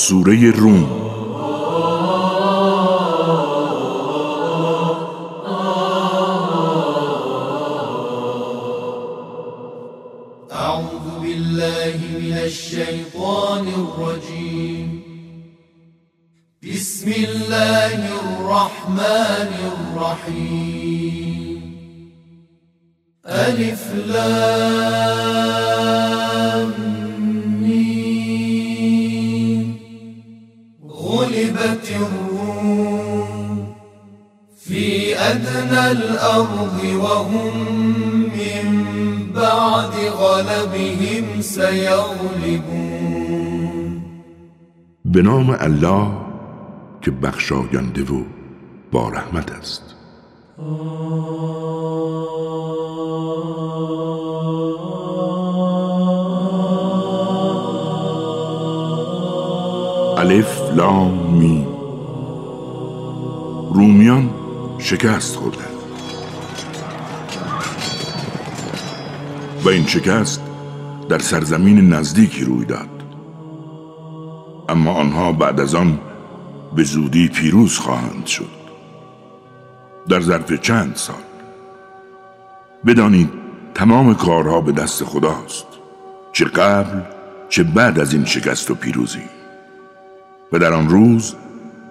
سورة روم أعوذ بالله من الشیطان الرجیم بسم الله الرحمن الرحیم ألف لام. أدنى الأرض وهم من بعد غلبهم سيغلبون. به نام الله که بخشاینده و با رحمت است. الف لام می رومیان شکست خوردند و این شکست در سرزمین نزدیکی روی داد. اما آنها بعد از آن به زودی پیروز خواهند شد. در ظرف چند سال. بدانید تمام کارها به دست خداست. چه قبل چه بعد از این شکست و پیروزی. و در آن روز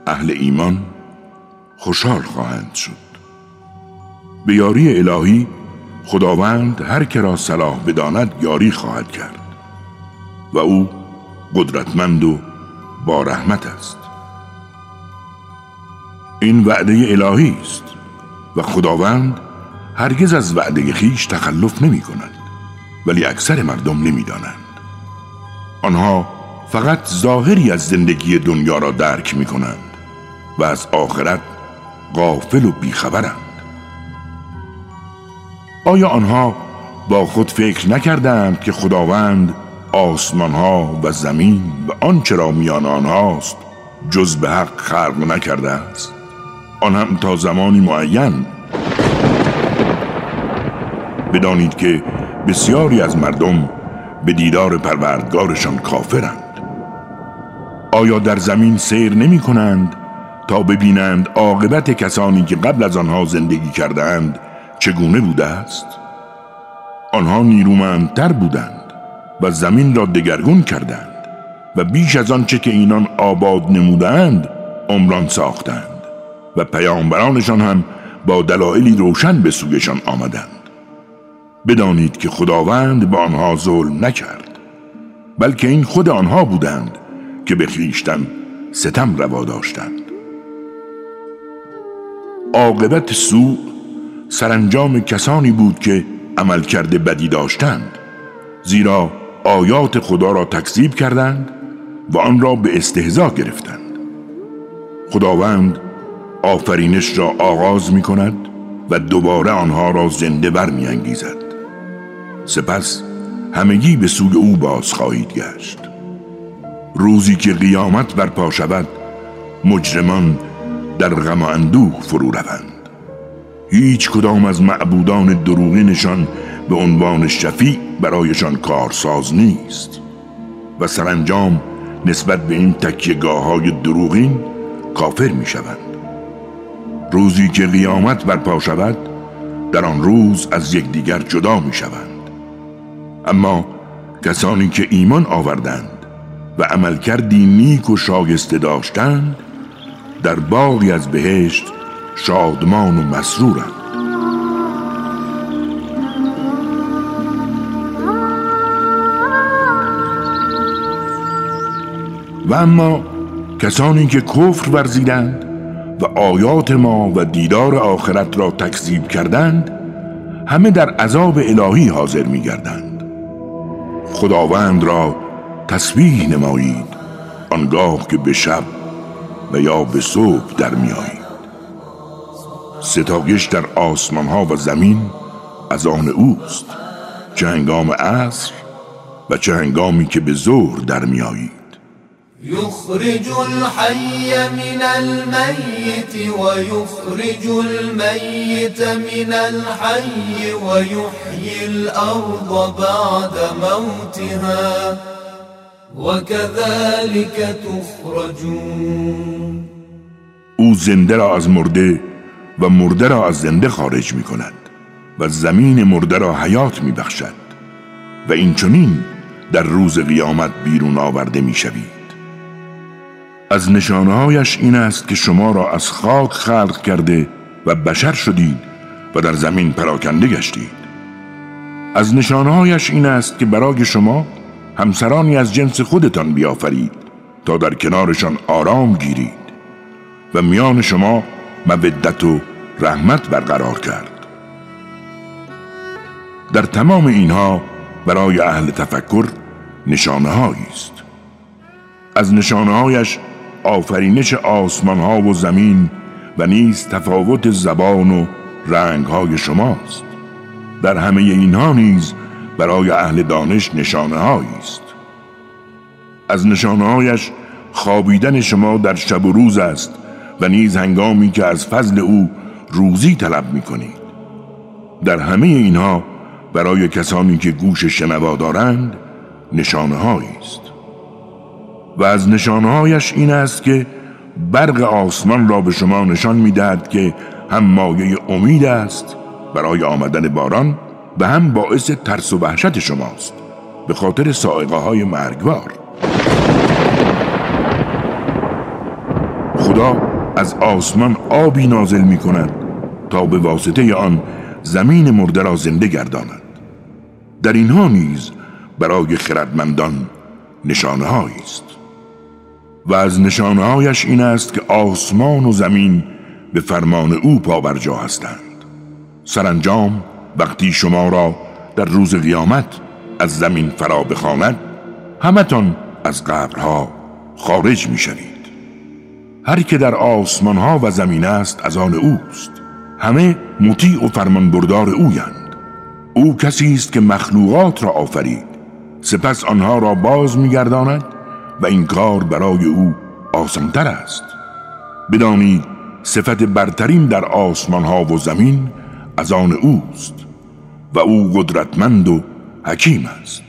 اهل ایمان خوشحال خواهند شد. به یاری الهی خداوند هر که را صلاح بداند یاری خواهد کرد. و او قدرتمند و با رحمت است. این وعده الهی است و خداوند هرگز از وعده خیش تخلف نمی کند ولی اکثر مردم نمی دانند. آنها فقط ظاهری از زندگی دنیا را درک می کنند و از آخرت غافل و بیخبرند. آیا آنها با خود فکر نکردند که خداوند آسمان ها و زمین و آنچه را میان آنهاست جز به حق خلق نکرده است؟ آن هم تا زمانی معین. بدانید که بسیاری از مردم به دیدار پروردگارشان کافرند. آیا در زمین سیر نمی کنند؟ تا ببینند عاقبت کسانی که قبل از آنها زندگی کردند چگونه بوده است. آنها نیرومندتر بودند و زمین را دگرگون کردند و بیش از آنچه که اینان آباد نمودند عمران ساختند و پیامبرانشان هم با دلایلی روشن به سویشان آمدند. بدانید که خداوند به آنها ظلم نکرد بلکه این خود آنها بودند که به خیشتن ستم روا داشتند. عاقبت سوء سرانجام کسانی بود که عمل کرده بدی داشتند زیرا آیات خدا را تکذیب کردند و آن را به استهزا گرفتند خداوند آفرینش را آغاز می کند و دوباره آنها را زنده بر می انگیزد. سپس همگی به سوی او باز خواهید گشت روزی که قیامت برپا شود مجرمان در غم و اندوه فرو روند. هیچ کدام از معبودان دروغینشان به عنوان شفیع برایشان کارساز نیست و سرانجام نسبت به این تکیگاه های دروغین کافر می شوند روزی که قیامت برپا شود در آن روز از یکدیگر جدا می شوند اما کسانی که ایمان آوردند و عمل کردی نیک و شایسته داشتند در باقی از بهشت شادمان و مسرورند. و اما کسانی که کفر ورزیدند و آیات ما و دیدار آخرت را تکذیب کردند همه در عذاب الهی حاضر می گردند خداوند را تسبیح نمایید آنگاه که به شب و یا به صبح در می آیید ستایش در آسمان ها و زمین از آن اوست چه هنگام عصر و چه هنگامی که به ظهر در می آیید يخرج الحي من الميت ويخرج الميت من الحي ويحيي الأرض بعد موتها. وكذلك تخرجون. او زنده را از مرده و مرده را از زنده خارج می کند و زمین مرده را حیات می بخشد و این چنین در روز قیامت بیرون آورده می شوید از نشانهایش این است که شما را از خاک خلق کرده و بشر شدید و در زمین پراکنده گشتید. از نشانهایش این است که برای شما همسرانی از جنس خودتان بیافرید تا در کنارشان آرام گیرید و میان شما مودت و رحمت برقرار کرد. در تمام اینها برای اهل تفکر نشانه است. از نشانه هایش آفرینش آسمان ها و زمین و نیز تفاوت زبان و رنگ های شماست. در همه اینها نیز برای اهل دانش نشانه است. از نشانه هایش خوابیدن شما در شب و روز است و نیز هنگامی که از فضل او روزی طلب می کنید در همه اینها برای کسانی که گوش شنوا دارند نشانه است. و از نشانهایش این است که برق آسمان را به شما نشان می‌دهد که هم مایه امید است برای آمدن باران و هم باعث ترس و وحشت شماست به خاطر سائقه های مرگبار خدا از آسمان آبی نازل می کند تا به واسطه آن زمین مرده را زنده گرداند. در اینها نیز برای خردمندان نشانه است. و از نشانهایش این است که آسمان و زمین به فرمان او پابرجا هستند. سرانجام وقتی شما را در روز قیامت از زمین فرا بخواند همتان از قبرها خارج می شوید هر که در آسمان ها و زمین است از آن اوست. همه مطیع و فرمان بردار اویند. او کسی است که مخلوقات را آفرید. سپس آنها را باز میگرداند و این کار برای او آسانتر است. بدانید صفت برترین در آسمان ها و زمین از آن اوست و او قدرتمند و حکیم است.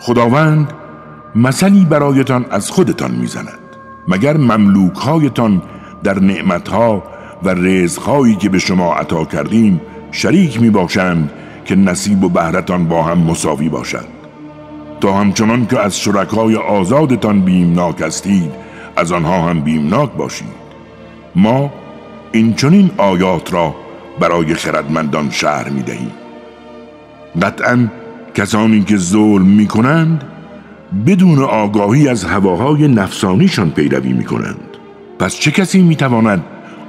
خداوند مثلی برایتان از خودتان می‌زند مگر مملوک هایتان در نعمتها و رزقهایی که به شما عطا کردیم شریک می باشند که نصیب و بهرتان با هم مساوی باشد؟ تا همچنان که از شرکای آزادتان بیمناک هستید از آنها هم بیمناک باشید. ما این چنین آیات را برای خردمندان شهر می دهیم قطعا کسانی که ظلم می کنند بدون آگاهی از هواهای نفسانیشان پیروی می کنند پس چه کسی می تواند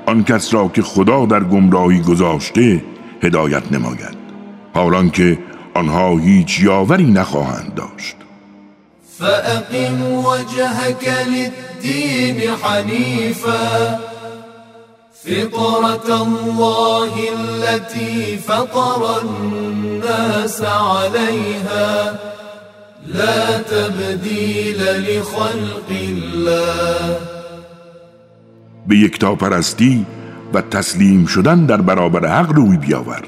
آن کس را که خدا در گمراهی گذاشته هدایت نماید؟ حالان که آنها هیچ یاوری نخواهند داشت. فأقم وجهك للدين حنيفا. فطرة الله التي فطر الناس عليها لا تبديل لخلق الله. به یکتا پرستی و تسلیم شدن در برابر حق روی بیاور.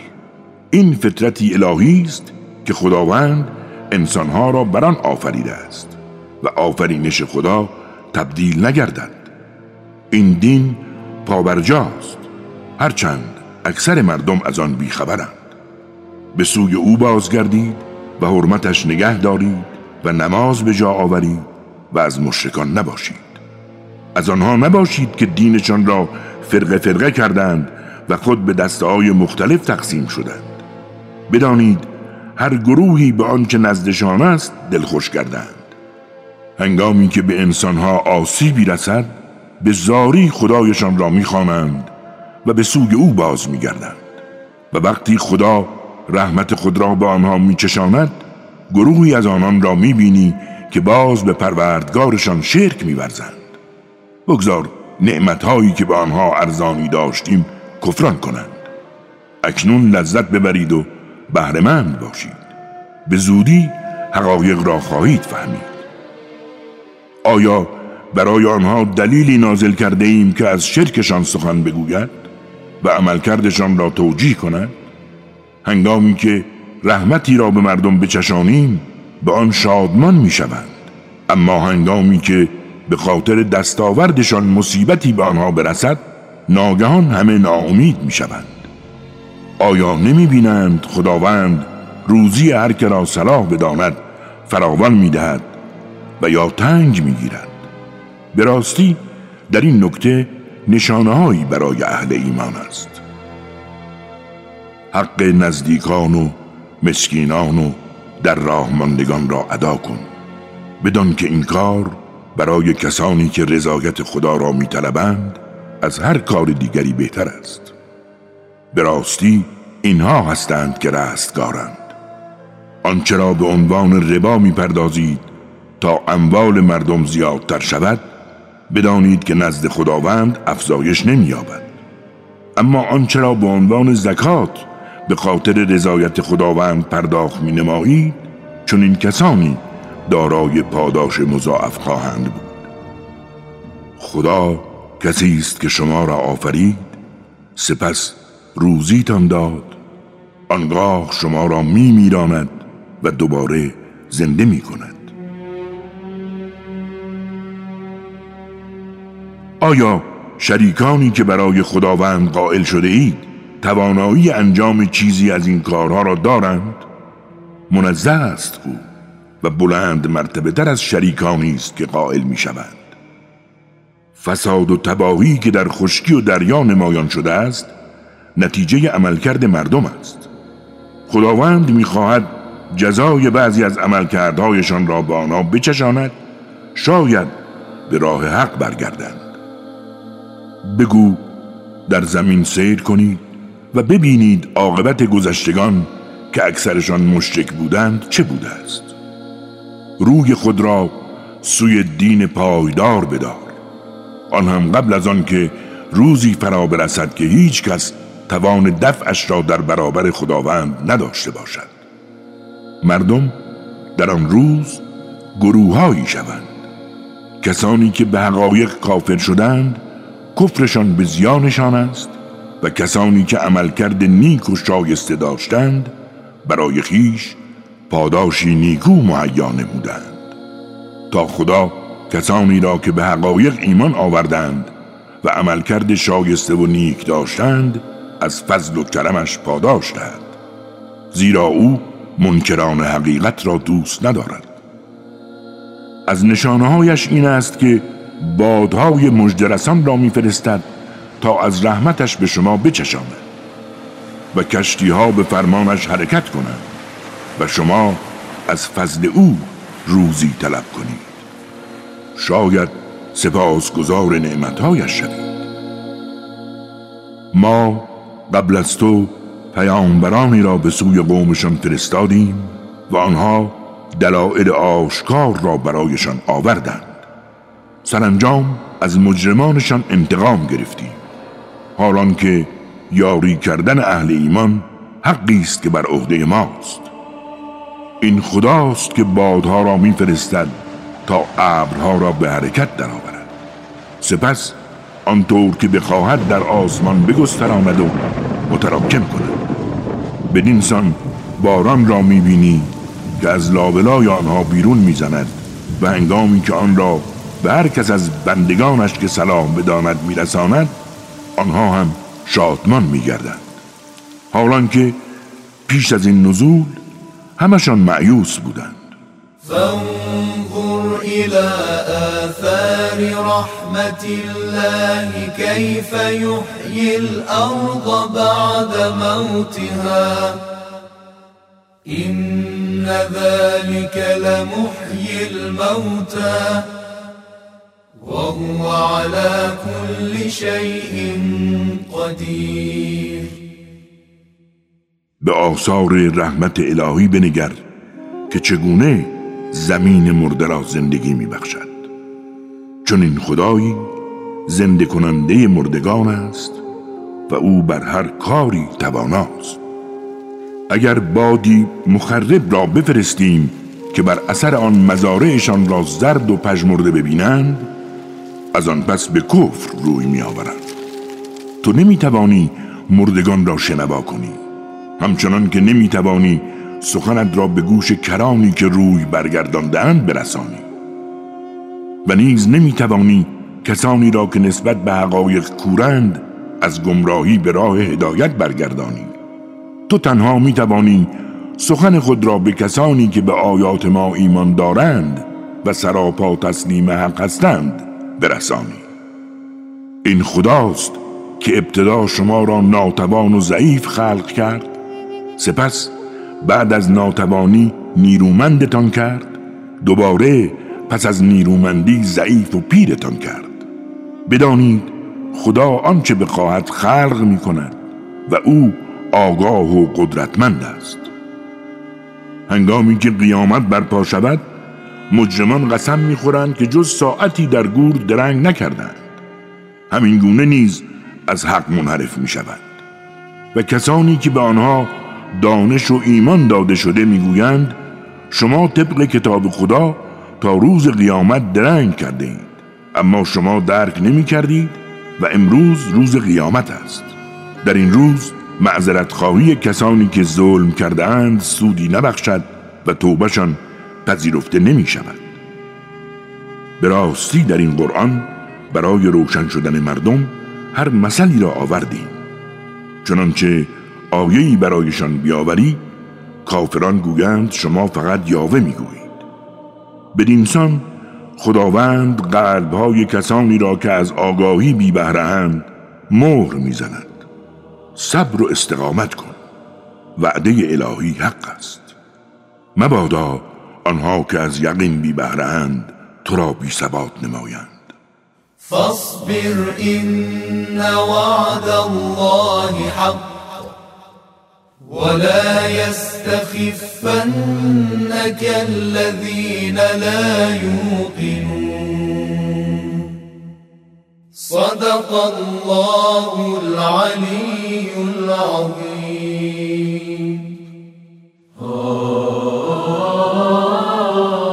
این فطرتی الهی است که خداوند انسانها را بران آفریده است و آفرینش خدا تبدیل نگردد. این دین پابرجاست. هرچند اکثر مردم از آن بیخبرند. به سوی او بازگردید و حرمتش نگه دارید و نماز به جا آورید و از مشرکان نباشید. از آنها نباشید که دینشان را فرقه فرقه کردند و خود به دسته های مختلف تقسیم شدند. بدانید هر گروهی به آنچه نزدشان است دلخوش کردند هنگامی که به انسانها آسیبی رسد به زاری خدایشان را می‌خوانند و به سوی او باز میگردند. و وقتی خدا رحمت خود را به آنها میچشاند گروهی از آنان را می‌بینی که باز به پروردگارشان شرک میورزند. بگذار نعمتهایی که به آنها ارزانی داشتیم کفران کنند. اکنون لذت ببرید و بهرهمند باشید. به زودی حقایق را خواهید فهمید. آیا برای آنها دلیلی نازل کرده ایم که از شرکشان سخن بگوید و عملکردشان را توجیه کند. هنگامی که رحمتی را به مردم بچشانیم به آن شادمان می‌شوند. اما هنگامی که به خاطر دستاوردشان مصیبتی به آنها برسد ناگهان همه ناامید می شوند آیا نمی بینند خداوند روزی هر که را صلاح بداند فراوان می دهد و یا تنگ می گیرد به راستی در این نکته نشانههایی برای اهل ایمان است. حق نزدیکان و مسکینان و در راه ماندگان را ادا کن. بدان که این کار برای کسانی که رضایت خدا را میطلبند از هر کار دیگری بهتر است. به راستی اینها هستند که رستگارند. آنچه را به عنوان ربا می‌پردازید تا اموال مردم زیادتر شود بدانید که نزد خداوند افزایش نمییابد. اما آنچه را به عنوان زکات به خاطر رضایت خداوند پرداخت می نمایید چون این کسانی دارای پاداش مضاعف خواهند بود. خدا کسی است که شما را آفرید سپس روزیتان داد. آنگاه شما را می میراند و دوباره زنده می کند آیا شریکانی که برای خداوند قائل شده اید توانایی انجام چیزی از این کارها را دارند؟ منزه است او و بلند مرتبه تر از شریکانی است که قائل می شوند فساد و تباهی که در خشکی و دریا نمایان شده است نتیجه عملکرد مردم است. خداوند می‌خواهد جزای بعضی از عملکردهایشان را به آنها بچشاند شاید به راه حق برگردند بگو در زمین سیر کنید و ببینید عاقبت گذشتگان که اکثرشان مشرک بودند چه بوده است. روی خود را سوی دین پایدار بدار. آن هم قبل از آن که روزی فرا برسد که هیچ کس توان دفعش را در برابر خداوند نداشته باشد. مردم در آن روز گروههایی شوند. کسانی که به حقایق کافر شدند کفرشان به زیانشان است و کسانی که عملکرد نیک و شایسته داشتند برای خیش پاداشی نیکو مهیا نمودند. تا خدا کسانی را که به حقایق ایمان آوردند و عملکرد شایسته و نیک داشتند از فضل و کرمش پاداش دهد. زیرا او منکران حقیقت را دوست ندارد. از نشانهایش این است که بادهای مجدرسان را میفرستد تا از رحمتش به شما بچشاند و کشتی ها به فرمانش حرکت کنند و شما از فضل او روزی طلب کنید. شاید سپاسگزار نعمتهایش شوید. ما قبل از تو پیامبرانی را به سوی قومشان فرستادیم و آنها دلائل آشکار را برایشان آوردند. سرانجام از مجرمانشان انتقام گرفتیم حالان که یاری کردن اهل ایمان حقی است که بر عهده ماست. این خداست که بادها را میفرستد تا ابرها را به حرکت درآورد. سپس آنطور که بخواهد در آسمان بگستراند و متراکم کند. بدین سان باران را می‌بینی که از لابلای آنها بیرون می‌زند و هنگامی که آن را به هر کس از بندگانش که سلام بداند میرساند آنها هم شادمان میگردند. حالان که پیش از این نزول همشان معیوس بودند. فانظر الى آثار رحمت الله كيف يحيي الارض بعد موتها. إن ذلك لمحيي الموتى. وهو على كل شيء قدیر به آثار رحمت الهی بنگر که چگونه زمین مرده را زندگی می بخشد چون این خدایی زنده کننده مردگان است و او بر هر کاری تواناست. اگر بادی مخرب را بفرستیم که بر اثر آن مزارعشان را زرد و پژمرده ببینند از آن پس به کفر روی می آورند تو نمی توانی مردگان را شنوا کنی. همچنان که نمی توانی سخنت را به گوش کرانی که روی برگرداندهاند برسانی. و نیز نمی‌توانی کسانی را که نسبت به حقایق کورند از گمراهی به راه هدایت برگردانی. تو تنها می‌توانی سخن خود را به کسانی که به آیات ما ایمان دارند و سراپا تسلیم حق هستند برسانی. این خداست که ابتدا شما را ناتوان و ضعیف خلق کرد سپس بعد از ناتوانی نیرومندتان کرد دوباره پس از نیرومندی ضعیف و پیرتان کرد. بدانید خدا آنچه بخواهد خلق می کند و او آگاه و قدرتمند است. هنگامی که قیامت برپا شود مجرمان قسم می‌خورند که جز ساعتی در گور درنگ نکردند. همین گونه نیز از حق منحرف می شود و کسانی که به آنها دانش و ایمان داده شده می‌گویند شما طبق کتاب خدا تا روز قیامت درنگ کرده اید اما شما درک نمی کردید و امروز روز قیامت است. در این روز معذرت خواهی کسانی که ظلم کرده اند سودی نبخشد و توبهشان پذیرفته نمی شود. به راستی در این قرآن برای روشن شدن مردم هر مثلی را آوردیم. چنانچه آیهی برایشان بیاوری کافران گویند شما فقط یاوه می‌گویید. بدینسان خداوند قلبهای کسانی را که از آگاهی بی بهرهند مهر می‌زند. صبر و استقامت کن. وعده الهی حق است. مبادا آنها که از یقین بی بهرهند تو را بی ثبات نمایند. فاصبر إن وعد الله حق ولا يستخفنك الذين لا يوقنون. صدق الله العلي العظيم.